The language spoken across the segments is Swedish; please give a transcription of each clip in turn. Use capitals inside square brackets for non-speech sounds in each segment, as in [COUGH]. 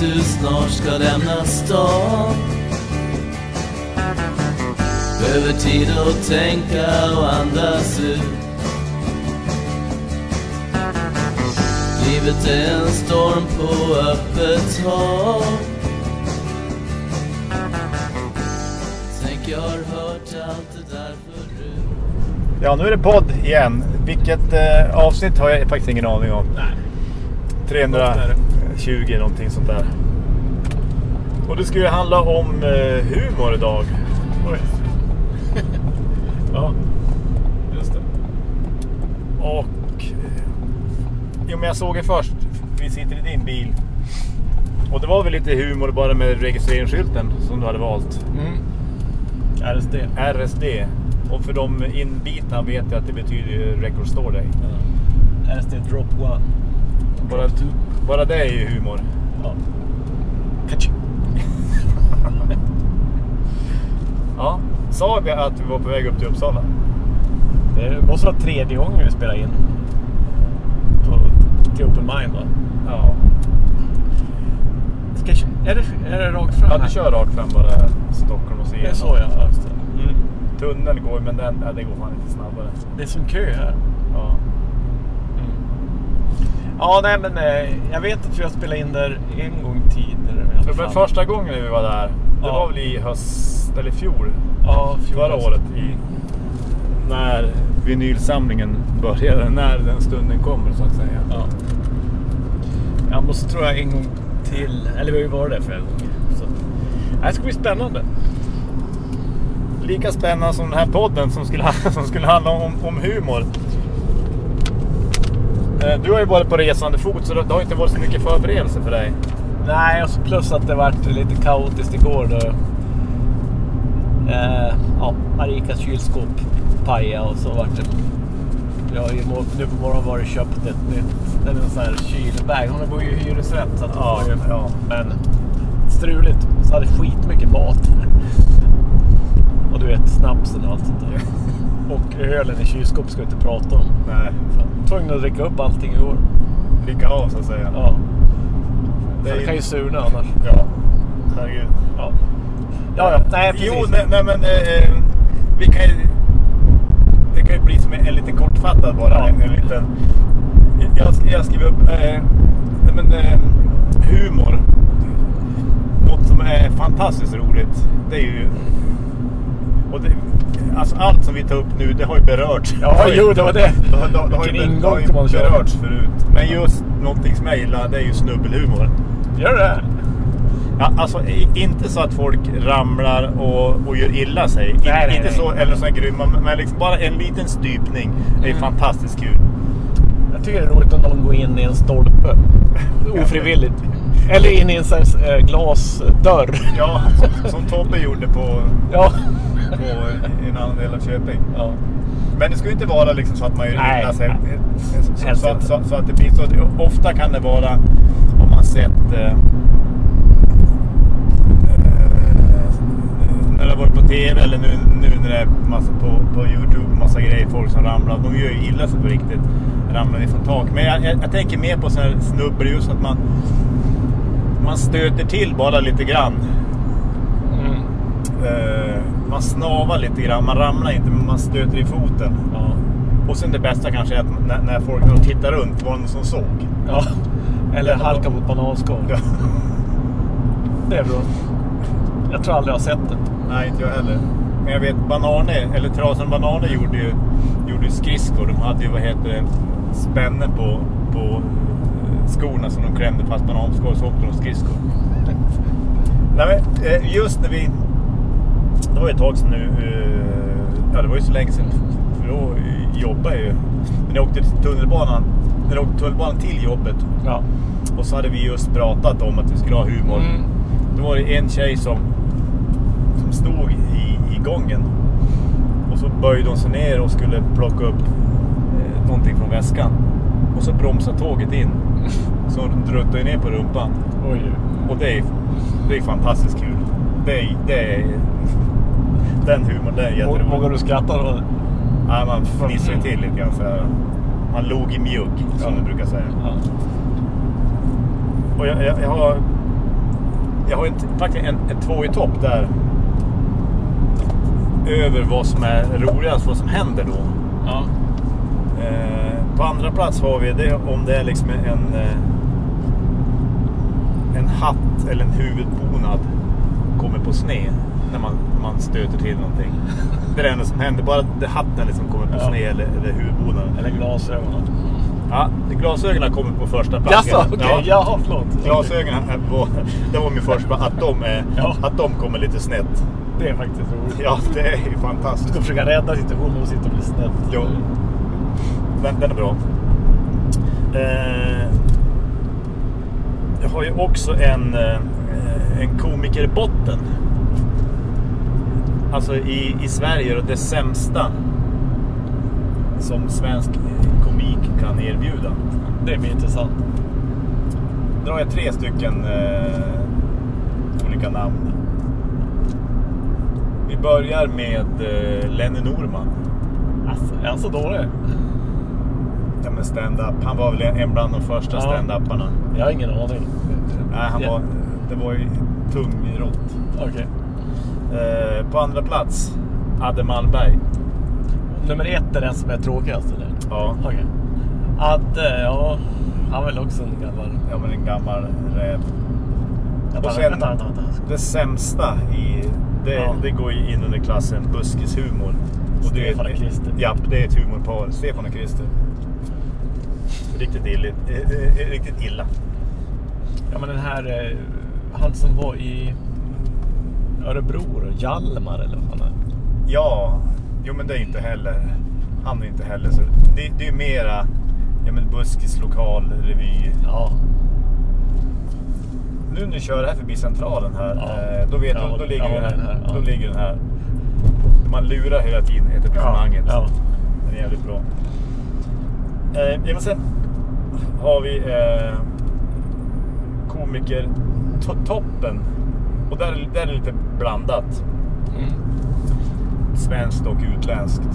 du snart ska lämna stan Behöver tid att tänka och andas ut Livet är en storm på öppet hav Tänk jag har hört allt det där förut Ja, nu är det podd igen. Vilket eh, avsnitt har jag faktiskt ingen aning om. Nej. 320 någonting sånt där. Och det ska ju handla om eh, humor idag. Oj. ja, just det. Och... eh, Jo, men jag såg det först. Vi sitter i din bil. Och det var väl lite humor bara med registreringsskylten som du hade valt. Mm. RSD. RSD. Och för de inbitna vet jag att det betyder Record Store Day. Ja. RSD Drop One. Bara, bara det är ju humor. Ja. Ja. Sa vi att vi var på väg upp till Uppsala? Det måste vara tredje gången vi spelar in. På, till Open Mind va? Ja. Ska, är, det, är det rakt fram Ja, du kör rakt fram bara Stockholm och så Det är igenom. så ja. Mm. Tunneln går men den, ja, det går fan inte snabbare. Det är som kö här. Ja. Ja, nej men eh, jag vet att vi har spelat in där en gång tidigare. Men första gången vi var där, det Ja. var väl i höst, eller i fjol? ja, Förra fjolårs. året. I, när vinylsamlingen började, när den stunden kommer så att säga. Ja. Jag måste tror jag en gång till. Eller vi har ju varit där flera gånger. Så. Det ska bli spännande. Lika spännande som den här podden som skulle, [LAUGHS] som skulle handla om, om humor. Eh, Du har ju varit på resande fot så det det har inte varit så mycket förberedelse för dig. Nej, och så plus att det vart lite kaotiskt igår då. Eh, ja, Marikas kylskåp pajade och så vart det... Jag har ju nu på morgonen varit och köpt ett nytt, eller en sån här kylbag. Hon bor ju i hyresrätt så att Ja, ju, ja. Men struligt. Så hade skitmycket mat. Och du vet snapsen och allt sånt där. [LAUGHS] Och ölen i kylskåp ska vi inte prata om. Nej, Fan, Tvungen att dricka upp allting igår. lycka av så att säga. Ja. Det Det, kan ju surna annars. Ja, herregud. Ja. Ja, ja. Nej, precis. Jo, nej, nej men eh, eh, vi kan ju... Det kan ju bli som en, en lite kortfattad bara. Ja. En, en liten... Jag, jag skriver upp... Eh, nej, men, eh, humor. Något som är fantastiskt roligt. Det är ju... Och det, alltså allt som vi tar upp nu, det har ju berörts. Ja, har ju- jo, det var det. Det, har- det, har- det har ju, det har ju berörts förut. Men just någonting som jag gillar, det är ju snubbelhumor. Gör det? Ja, alltså inte så att folk ramlar och, och gör illa sig. Nej, nej, inte nej. så, eller så grymma, men liksom bara en liten stupning är Mm. fantastiskt kul. Jag tycker det är roligt om någon går in i en stolpe. Ofrivilligt. Eller in i en sån här eh, glasdörr. Ja, som, som Tobbe gjorde på, Ja. På i en annan del av Köping. ja. Men det ska ju inte vara liksom så att man Nej, sig. Så, så, så, så att det så. Ofta kan det vara, om man sett eh, eh, när det har varit på TV eller nu, nu när det är massa på, på Youtube, massa grejer, folk som ramlar. De gör ju illa sig på riktigt. Ramlar ner från tak. Men jag, jag, jag tänker mer på sådana här snubbor just att man, man stöter till bara lite grann. Mm. Eh, man snavar lite grann, man ramlar inte men man stöter i foten. ja. Och sen det bästa kanske är att när, när folk när tittar runt var det någon som såg. ja. Eller halka mot bananskal. Ja. Det är bra. Jag tror aldrig jag har sett det. Nej, inte jag heller. Men jag vet Banane, eller Trasan Banane gjorde ju, gjorde ju skridskor. De hade ju vad heter det, spänne på, på eh, skorna som de klämde fast bananskal så åkte de skridskor. Nej, men, eh, just när vi... Det var ju ett tag sedan nu. eh, Ja, det var ju så länge sedan. För då eh, jobbade jag ju. Men jag åkte tunnelbanan. När jag åkte tunnelbanan till jobbet. Ja. Och så hade vi just pratat om att vi skulle ha humor. Mm. Då var det en tjej som, som stod i, i gången. Och så böjde hon sig ner och skulle plocka upp eh, någonting från väskan. Och så bromsade tåget in. [LAUGHS] Så hon druttade ner på rumpan. Oj. Och det är, det är fantastiskt kul. Det är, det är, den humorn, det är Vågar jätteroligt. du skratta då? Ja, man fnissar ju till lite grann. Så. Man log i mjugg, som Ja. du brukar säga. Ja. Och jag, jag, jag har jag har en, faktiskt en, en två i topp där. Över vad som är roligast, vad som händer då. Ja. Eh, på andra plats har vi det om det är liksom en, eh, en hatt eller en huvudbonad kommer på sned när man, man stöter till någonting. Det är det enda som händer, bara hatten liksom kommer på Ja. sned eller, eller huvudbonaden. Eller glasögon. Ja, glasögonen kommer på första plats. Jaså, okej. Ja. Jaha, förlåt. Glasögonen på, det var min första, att de, är, Ja. att de kommer lite snett. Det är faktiskt roligt. Ja, det är ju Du fantastiskt. ska försöka rädda situationen och sitta och bli snett. Jo. Den, den är bra. Eh, jag har ju också en, eh, en komiker i botten. Alltså i, i Sverige och det sämsta som svensk komik kan erbjuda. Det blir intressant. Då har jag tre stycken eh, olika namn. Vi börjar med eh, Lenny Norman. Alltså, är han så dålig? Ja, men stand-up. Han var väl en bland de första Ja. stand-upparna. Jag har ingen aning. Nej, han Ja. var, det var ju tungrott. Okej. Eh, på andra plats, Adde Malmberg. Nummer ett är den som är tråkigast eller? Ja, Okej. Adde, ja. Han är väl också en gammal... ja men en gammal räv. Vänta, Och sen- vänta, vänta, vänta. Det sämsta i det, Ja. det går ju in under klassen buskishumor. Och Stefan och Christer. Ja, det är ett humorpar. Stefan och Christer. Riktigt, illigt, eh, eh, riktigt illa. Ja men den här, eh, han som var i Örebro, då, Hjalmar eller vad fan är. Ja, jo men det är inte heller. Han är inte heller så. Det, det är ju mera ja, men buskislokal, revy. Ja. Nu när du kör här förbi centralen här, Ja. eh, då vet Ja, du, då ligger ja, den här. den här, ja. Då ligger den här. Man lurar hela tiden etablissemanget. Ja. Den är jävligt bra. Eh, ja, men sen har vi eh, komiker to- toppen. Och där, är- där är det lite blandat. Mm. Svenskt och utländskt.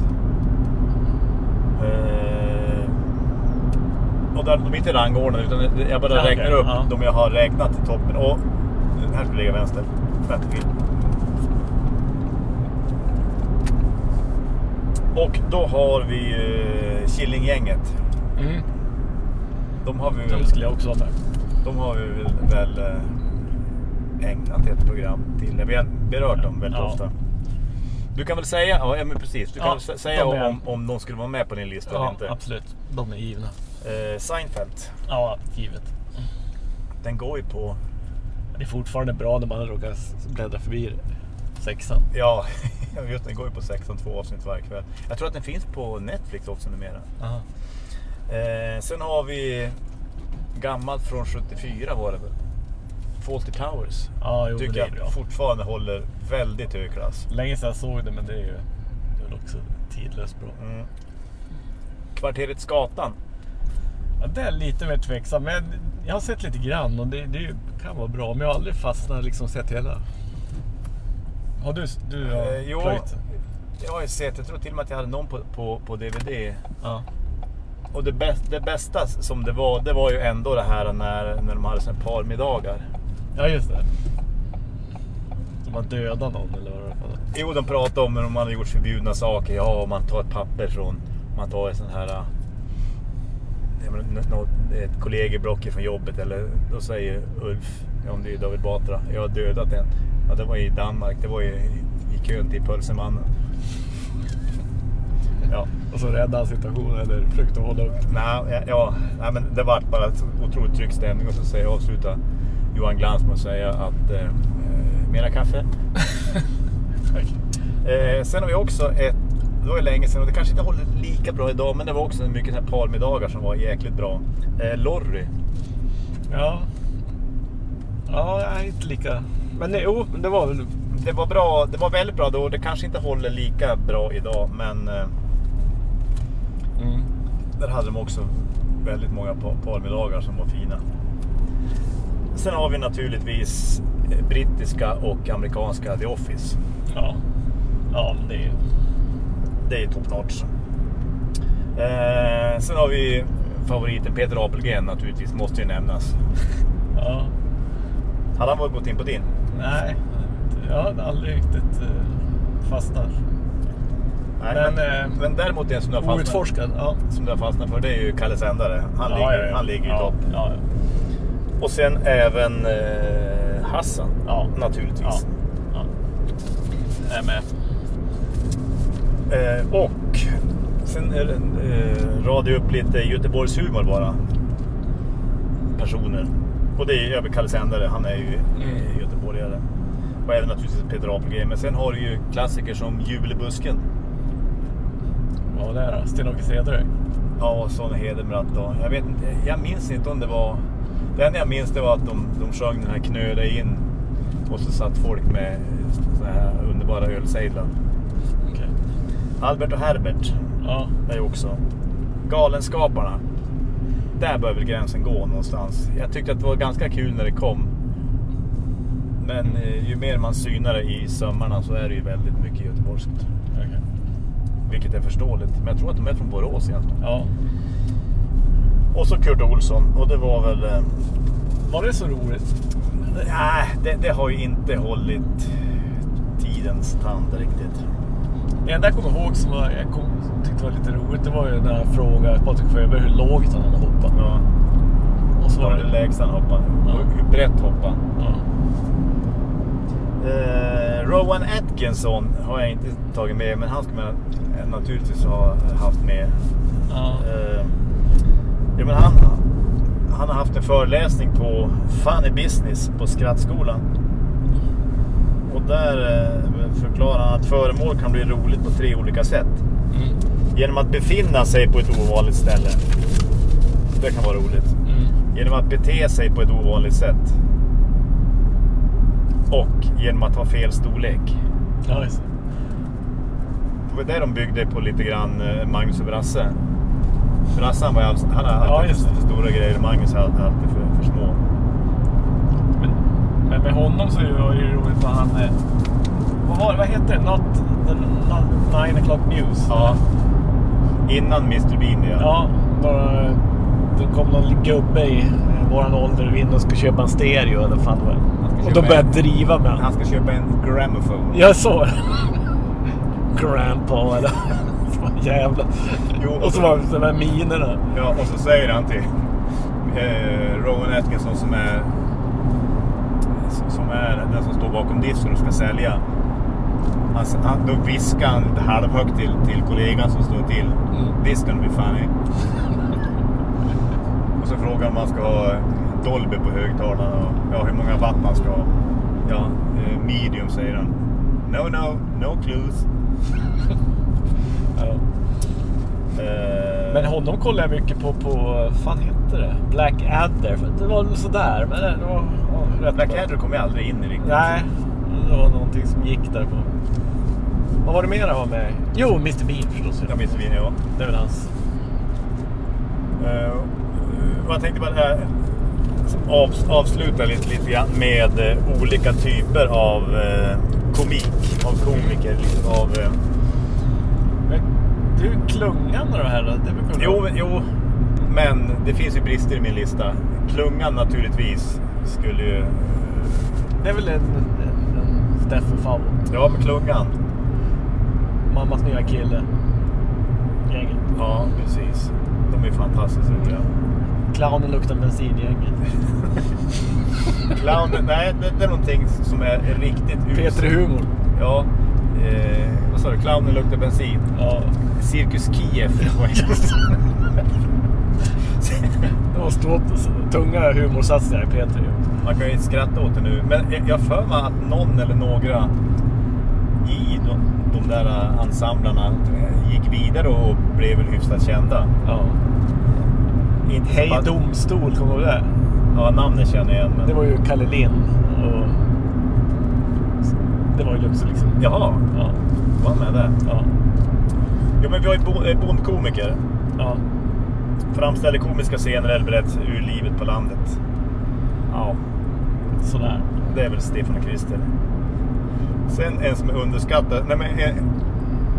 Eh, och där, de är inte rangordnade utan jag bara Ja, okej, räknar upp ja. de jag har räknat till toppen. Och den här ska ligga vänster. Vänster till. Och då har vi eh, Killinggänget. Mm. De har vi De väl, skulle jag också ha med. de har vi väl, väl eh, ägnat ett program till. Vi har berört dem väldigt Ja. ofta. Du kan väl säga, ja men precis, du kan Ja, säga är- om, om de skulle vara med på din lista eller Ja, inte. absolut. De är givna. Eh, Seinfeld, Ja, givet. den går ju på, Det är fortfarande bra när man råkar bläddra förbi sexan. ja, [LAUGHS] just den går ju på 16 två avsnitt varje kväll. Jag tror att den finns på Netflix också numera. Aha. Eh, sen har vi gammalt från 74 var det väl? Fawlty Towers. Ja, jo, Tycker det är jag bra. fortfarande håller väldigt hög klass. Länge sedan jag såg det, men det är ju det är väl också tidlöst bra. Mm. Kvarteret Skatan. Ja, det är lite mer tveksam, men jag har sett lite grann och det, det kan vara bra. Men jag har aldrig fastnat liksom sett hela. Har du, du har Eh, jo, jag har ju sett, jag tror till och med att jag hade någon på, på, på DVD. Ja. Och det, bäst, det bästa som det var, det var ju ändå det här när, när de hade sina parmiddagar. Ja, just det. De har dödat någon eller vad det var. Jo, de pratade om när de hade gjort förbjudna saker. Ja, om man tar ett papper från, man tar ett sånt här, äh, något, ett kollegieblock från jobbet eller då säger Ulf, om det är David Batra, jag har dödat en. Ja, det var i Danmark, det var i, i kön till Pölsemannen. Ja, Och så räddade han situationen eller försökte hålla upp. nej, ja, ja, nej, men det var bara ett otroligt tryck stämning och så säger jag avsluta Johan Glans med att säga att eh, eh, mera kaffe. [LAUGHS] Eh, sen har vi också ett, det var ju länge sedan och det kanske inte håller lika bra idag men det var också mycket här parmiddagar som var jäkligt bra. Eh, Lorry. Ja. Ja, jag är inte lika... Men det, jo, men det var väl... Det var bra, det var väldigt bra då. Det kanske inte håller lika bra idag men eh, Mm. där hade de också väldigt många pa- parmiddagar som var fina. Sen har vi naturligtvis eh, brittiska och amerikanska The Office. Ja. Ja, det är. Det är top notch. Eh, sen har vi favoriten Peter Apelgren naturligtvis, måste ju nämnas. [LAUGHS] Ja. Hade han gått in på din? Nej, jag har aldrig riktigt eh, fastnat. Nej, Men, men, eh, men däremot en som du har fastnat, Outforskad, ja. som du har fastnat för, det är ju Kalle Sändare. Han, ja, ligger, ja, han ligger i topp. Och sen även eh, Hassan, Ja. naturligtvis. Ja. ja. Jag är med. Eh, och sen eh, radade upp lite Göteborgs humor bara. Personer. Och det är över Kalle Sändare, han är ju Mm. eh, göteborgare. Och även naturligtvis Peter Apelgren. Men sen har du ju klassiker som i busken. Vad var det då? Sten-Åke Cederhök? Ja, Sonny Hedenbratt jag vet inte, jag minns inte om det var... Det enda jag minns det var att de, de sjöng den här Knö dig in. Och så satt folk med så här underbara ölsejdlar. Okej. Albert och Herbert Ja. är ju också. Galenskaparna. Där bör väl gränsen gå någonstans. Jag tyckte att det var ganska kul när det kom. Men eh, ju mer man synar det i sömmarna så är det ju väldigt mycket göteborgskt. Okej. Vilket är förståeligt. Men jag tror att de är från Borås egentligen. Ja. Och så Kurt Olsson. Och det var väl... Eh, Var det så roligt? nej, det, det har ju inte hållit tidens tand riktigt. Det enda jag kommer ihåg som jag kom, tyckte var lite roligt, det var ju när jag frågade Patrik Sjöberg hur lågt han hade hoppat. Ja, Och så var det lägsta han hoppade. Ja. Hur brett hoppade. Ja. Eh, Rowan Atkinson har jag inte tagit med, men han ska man naturligtvis ha haft med. Ja. Eh, ja, men han, han har haft en föreläsning på Funny Business på Skrattskolan. Och där eh, förklarar han att föremål kan bli roligt på tre olika sätt. Mm. Genom att befinna sig på ett ovanligt ställe. Det kan vara roligt. Mm. Genom att bete sig på ett ovanligt sätt. Och genom att ha fel storlek. Ja. Det var det de byggde på lite grann eh, Magnus och Brasse. Brasse han, var alls, han har Ja, alltid just för stora grejer. Magnus har alltid alltid för, för små. Men, men med honom så var det ju roligt för han... Vad, var, vad heter det? Not not nine o'clock news? Ja. Innan Mr Bean ja. Ja, då, då kom någon gubbe i våran ålder in och skulle köpa en stereo eller fan det ska Och då började jag driva med Han honom. ska köpa en gramophone. Jag såg [LAUGHS] det. Grandpa eller... Så jävla... Jo, och så var det de här minerna. Ja, och så säger han till eh, Rowan Atkinson som är som är den som står bakom disken och ska sälja. Han, han, då viskar han lite halvhögt till, till kollegan som står till. Mm. This gonna be funny. och så frågar han om man ska ha Dolby på högtalarna och ja, hur många watt man ska ha. Ja, eh, medium säger han. No, no, no clues. Ja. Eh, Men honom kollade jag mycket på, på vad fan hette det? Black Adder. Det var väl sådär, men det var ja, rätt Black bra. Adder kom jag aldrig in i riktigt. Nej, det var någonting som gick där på. Vad var det mer han var med Jo, Mr Bean förstås. Jag minns Vin, ja. Det är väl hans. Uh, jag tänkte bara här, av, avsluta lite, lite grann med eh, olika typer av eh, komik, av komiker. Liksom, av, eh, du, Klungan och det här, det brukar jo, men- jo, men det finns ju brister i min lista. Klungan naturligtvis skulle ju... Det är väl en, en, en Steffe favorit. Ja, men Klungan. Mammas nya kille. Gänget. Ja, precis. De är fantastiskt roliga. Clownen luktar bensin-gänget. Clownen, nej, det, det är någonting som är, riktigt Peter Humor. Ja. Eh, vad sa du? Clownen luktar bensin. Ja. Cirkus Kiev. Det [LAUGHS] var stå, tunga humorsatsningar i Peter. Man kan ju skratta åt det nu. Men jag- för mig att någon eller några i de, de där ensemblerna eh, gick vidare och blev väl hyfsat kända. Ja. Inte Hej Domstol, kommer du ihåg det? Ja, namnet känner jag igen. Men... Det var ju Kalle Lind. Och det var ju också liksom... Jaha, Ja. var han med där? Ja. Jo, men vi har ju eh, bondkomiker. Ja. Framställer komiska scener eller berättar ur livet på landet. Ja, Sådär. det är väl Stefan och Christer. Sen en som är underskattad. Nej, men en,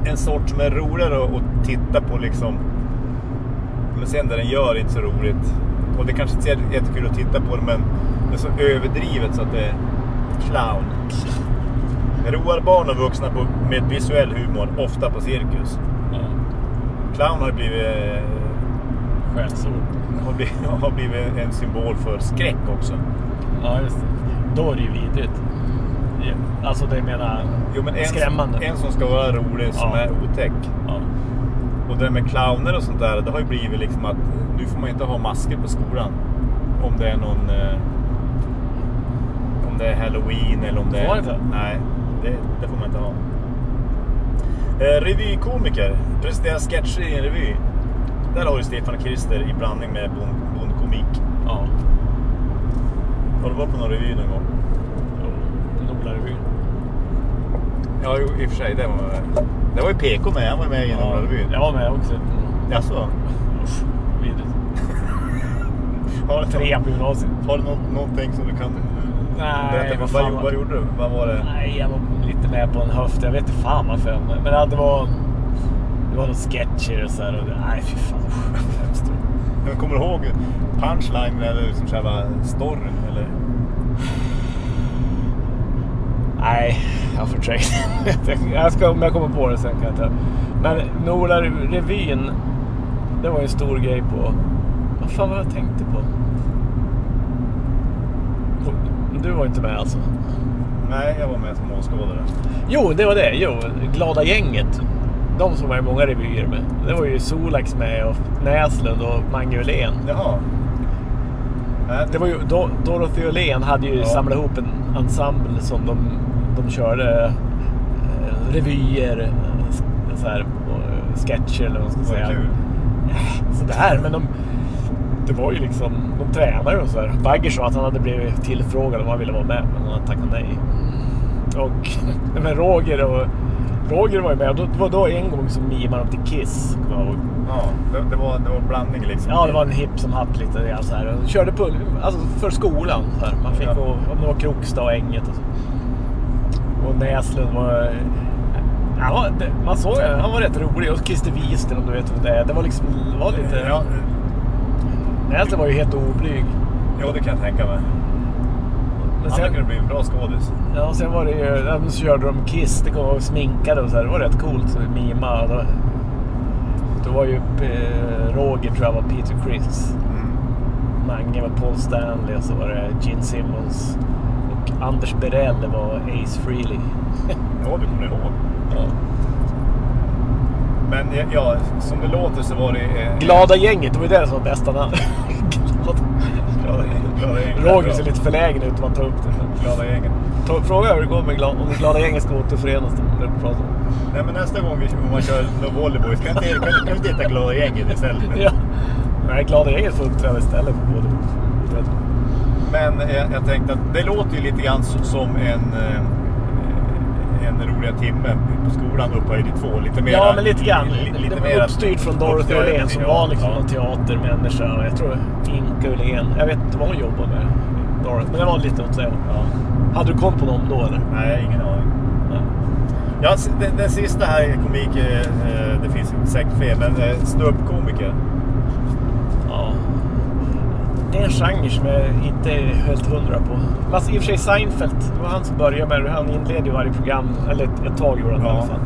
en sort som är roligare att, att titta på liksom. Men sen det den gör är inte så roligt. Och det kanske inte är jättekul att titta på det men det är så överdrivet så att det är clown. Roar barn och vuxna på, med visuell humor, ofta på cirkus. Ja. Clown har blivit, eh, Skällsord. har blivit, [LAUGHS] har blivit en symbol för skräck också. Ja, just det. Då är det ju vidrigt. Alltså det menar Jo, men en, skrämmande. en som ska vara rolig, som Ja. är otäck. Ja. Och det med clowner och sånt där, det har ju blivit liksom att nu får man inte ha masker på skolan. Om det är någon... Eh, om det är halloween eller om det Får är... man inte? Nej, det, det får man inte ha. Eh, revykomiker, presenterar sketcher i en revy. Där har du Stefan och Krister i blandning med bond, bondkomik. Ja. Har du varit på någon revy någon gång? Nordlarevyn. Ja, jo, i och för sig. Det var, det var ju PK med. Han var med i Ja, revy. jag var med också. Jaså? Usch, [LAUGHS] vidrigt. [LAUGHS] Har du, Tre på gymnasiet. har du nå, någonting som du kan Nej, berätta? vad Vad, fan vad, gjorde du? Vad var det? Nej, jag var lite med på en höft. Jag vet inte fan varför. Men men det var... Det var några sketcher och så här. Och det, nej, fy fan. hemskt. Men kommer ihåg punchline eller liksom själva storyn? Eller? Nej, jag förträngt. jag ska, om jag kommer på det sen kan jag ta. Men Nora revyn, det var ju en stor grej på... Vad fan var jag tänkte på? Du var inte med alltså? Nej, jag var med som åskådare. Jo, det var det. Jo, Glada gänget. De som var i många revyer med. Det var ju Solax med och Näslund och Mange Åhlén. Jaha. Nej, Det var ju, Do, Dorothy Åhlén hade ju Ja. samlat ihop en ensemble som de, de körde eh, revyer, eh, så här, och, eh, sketcher eller vad man ska säga. kul. Sådär, men de, det var ju liksom, de tränade ju och så här. Bagger sa att han hade blivit tillfrågad om han ville vara med, men han tackat nej. Och [LAUGHS] men Roger och Roger var ju med det var då en gång som mimade de till Kiss. Ja, det, det, var, det var blandning liksom. Ja, det var en hipp som hatt lite grann så här. Och körde på, alltså för skolan. Så här. Man fick Ja. gå, om det var Krokstad och Änget och så. Och Näslund var... Var det, man såg ju, han var rätt rolig. Och Christer Wister om du vet vem det är. Det var liksom, det var lite... Ja, Näslund var ju helt oblyg. ja, det kan jag tänka mig. Men Han sen, kunde bli en bra skådis. ja, sen var det ju, så körde de Kiss, det kom och sminkade och så här. Det var rätt coolt. Så mima. Då, då var ju eh, Roger tror jag var Peter Criss. Mm. Mange var Paul Stanley och så var det Gene Simmons. Och Anders Berell var Ace Frehley. Ja, du kommer ihåg. Ja. Men ja, som det låter så var det... Eh, Glada gänget, det var ju det som var bästa namn. Glada. Glada, glada gänget. Roger ser lite förlägen ut om man tar upp det. Glada gänget. Ta, fråga hur det går med glada, om Glada gänget ska återförenas. Nej, men nästa gång vi, om man kör någon volleyboll, kan vi inte, inte heta Glada gänget istället? Ja. Nej, Glada gänget får uppträda istället för både. Men jag, jag tänkte att det låter ju lite grann som en, eh, en roliga timme på skolan upphöjd i två. Lite mer, Ja, men lite grann. li- det var uppstyrt från Dorothy Åhlén som var liksom ja. någon teatermänniska. Jag tror Inka Åhlén. Jag vet inte vad hon jobbade med. Dorothy. Men det var lite åt hållet. Ja. Hade du koll på dem då eller? Nej, ingen aning. Nej. Ja, den, den sista här är komik, eh, det finns säkert fler, men eh, ståuppkomiker. Ja. Det är en genre som jag inte är helt hundra på. Fast i och för sig Seinfeld, det var han som började med det. Han inledde ju varje program, eller ett, ett tag gjorde han det i Ja. alla fall.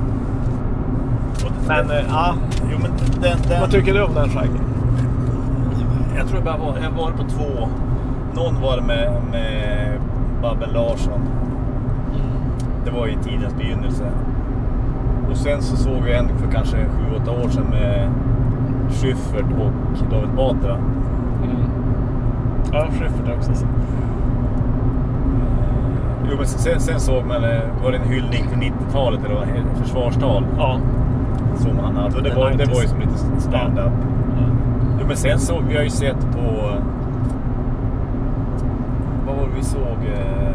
Men eh, ja, Jo, men den, den, vad tycker du om den genren? Jag tror jag bara var, jag var på två. Någon var det med, med Babben Larsson. Det var i tidens begynnelse. Och sen så såg vi en för kanske 7-8 år sedan med Schyffert och David Batra. Ja, Schyffert också. så. Jo, men sen, sen såg man, eh, var det en hyllning till 90-talet eller heter, försvarstal Ja. som han hade. Det, var, det 90s. var ju som lite stand-up. Jo, men sen såg vi har ju sett på... Vad var det vi såg? eh,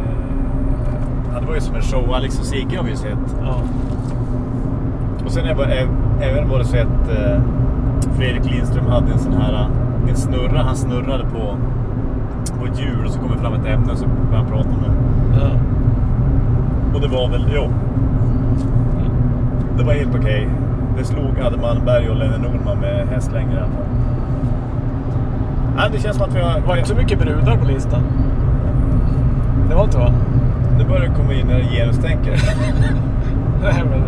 Ja, det var ju som en show. Alex och Sigge har vi ju sett. Ja. Och sen har jag även bara sett eh, Fredrik Lindström hade en sån här eh, en snurra. Han snurrade på, på ett hjul och så kom det fram ett ämne och så började han prata om det. ja. Och det var väl, jo. Det var helt okej. Det slog Adde Malmberg och Lenne Norman med hästlängder i alla fall. Nej, det känns som att vi har... Det var inte så mycket brudar på listan. Det var inte va? Nu börjar det komma in. [LAUGHS] Nej men...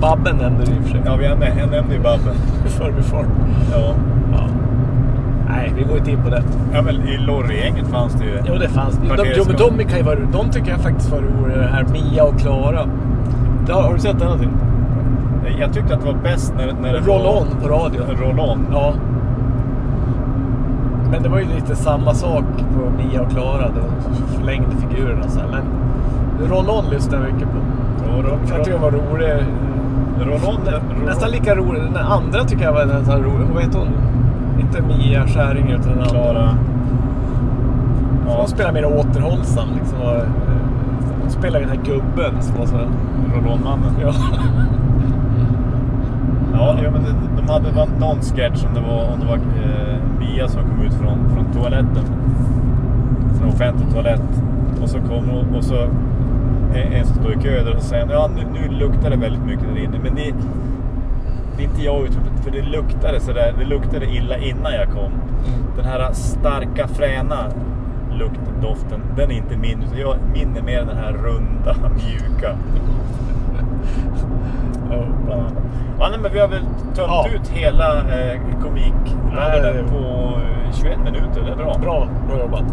Babben nämnde du i och för sig. Ja, vi jag nämnde ju Babben. I förbifart. Ja. Nej, vi går inte in på det. ja, men i Lorry-gänget fanns det ju. Jo, det fanns. De, Kvarterets jo, men de, kan ju vara, de tycker jag faktiskt var roliga. Det här Mia och Klara. Det har, har du sett den någonting? Jag tyckte att det var bäst när, när det Roll var... On på radio. Roll On. Ja. Men det var ju lite samma sak på Mia och Klara. De förlängde figurerna så här. Men Roll On lyssnade jag mycket på. Roll, Jag tycker den var rolig. roll On. Nästan lika rolig. Den andra tycker jag var nästan rolig. Vad heter hon? Inte Mia Skäringer utan den. Klara. Ja. Hon spelar mer återhållsam. Liksom. Och, eh, Hon spelar den här gubben som var så här. Roll On-mannen. Ja. [LAUGHS] Ja, ja men det, de hade var någon sketch om det var, om det var eh, Mia som kom ut från, från toaletten. Från offentlig toalett. Och så kommer hon och så en, som står i kö där och säger ja nu, nu luktar det väldigt mycket där inne. Men det, det är inte jag ute för det luktade sådär, det luktade illa innan jag kom. Den här starka fräna luktdoften, den är inte min. Jag, min är mer den här runda, [LAUGHS] mjuka. Annat. Ja, nej, men vi har väl tömt Ja. ut hela eh, komikvärlden på eh, 21 minuter. Det är bra. Bra, bra jobbat.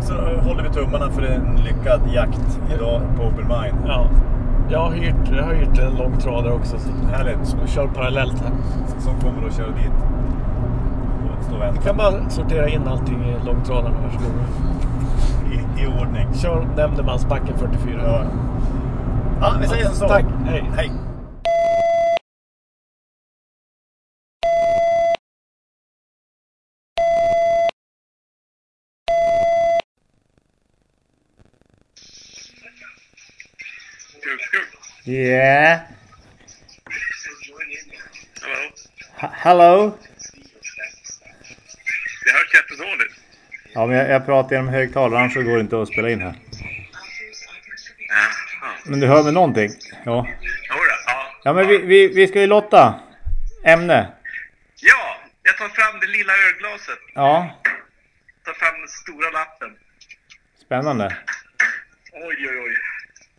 Så eh, håller vi tummarna för en lyckad jakt idag på Open Mind. Ja. Jag har hyrt, jag har hyrt en långtradare också. Så Härligt. vi kör parallellt här. Som kommer att köra dit. Och stå och Du kan bara sortera in allting i långtradaren. Varsågod. I, I ordning. Kör Nämndemansbacken 44. Ja. ja, vi säger så. Tack. Hej. Hej. Yeah. Hallå? H- hello. Det hörs jättedåligt. Ja, men jag, jag pratar genom högtalaren så går det inte att spela in här. Men du hör med någonting? Ja. Ja. Men vi, vi, vi ska ju lotta. Ämne. Ja, jag tar fram det lilla ölglaset. Ja. Tar fram den stora lappen. Spännande. Oj, oj, oj.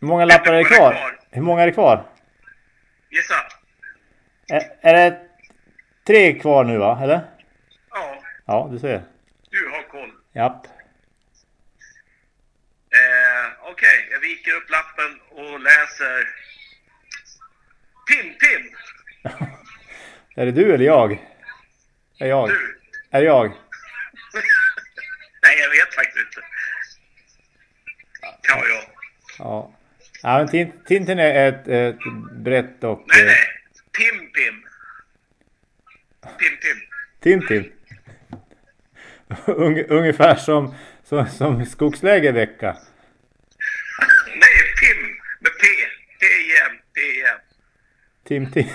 Hur många lappar är det kvar? kvar? Hur många är det kvar? Gissa. Är, är det tre kvar nu va? Eller? Ja, Ja, du ser. du har koll. Japp. Eh, Okej, jag viker upp lappen och läser. Tintin! [LAUGHS] Är det du eller jag? Är jag? Du! Är jag? [LAUGHS] Nej, jag vet faktiskt inte. Kan vara jag. Ja. Ja, men Tin- Tintin är ett, ett brett och... Nej, nej. Tim-Pim. Tim-Tim. Ung, ungefär som, som, som skogslägervecka. Nej, Pim med P. Tim Tim.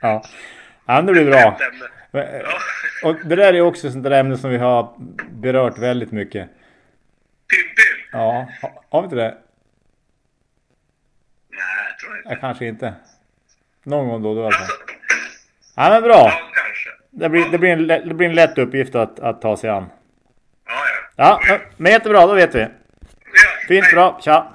ja. ja, det blir bra. Men, eh. Och det där är också sånt där ämne som vi har berört väldigt mycket. Ja, ha- har vi inte det? Nej, jag tror inte. Ja, kanske inte. Någon gång då och då. Alltså, Ja, men bra. ja, kanske. Det blir, det blir, en, det blir en lätt uppgift att, att ta sig an. Ja, ja. Ja, men jättebra, då vet vi. Ja, Fint, hej. bra. Tja!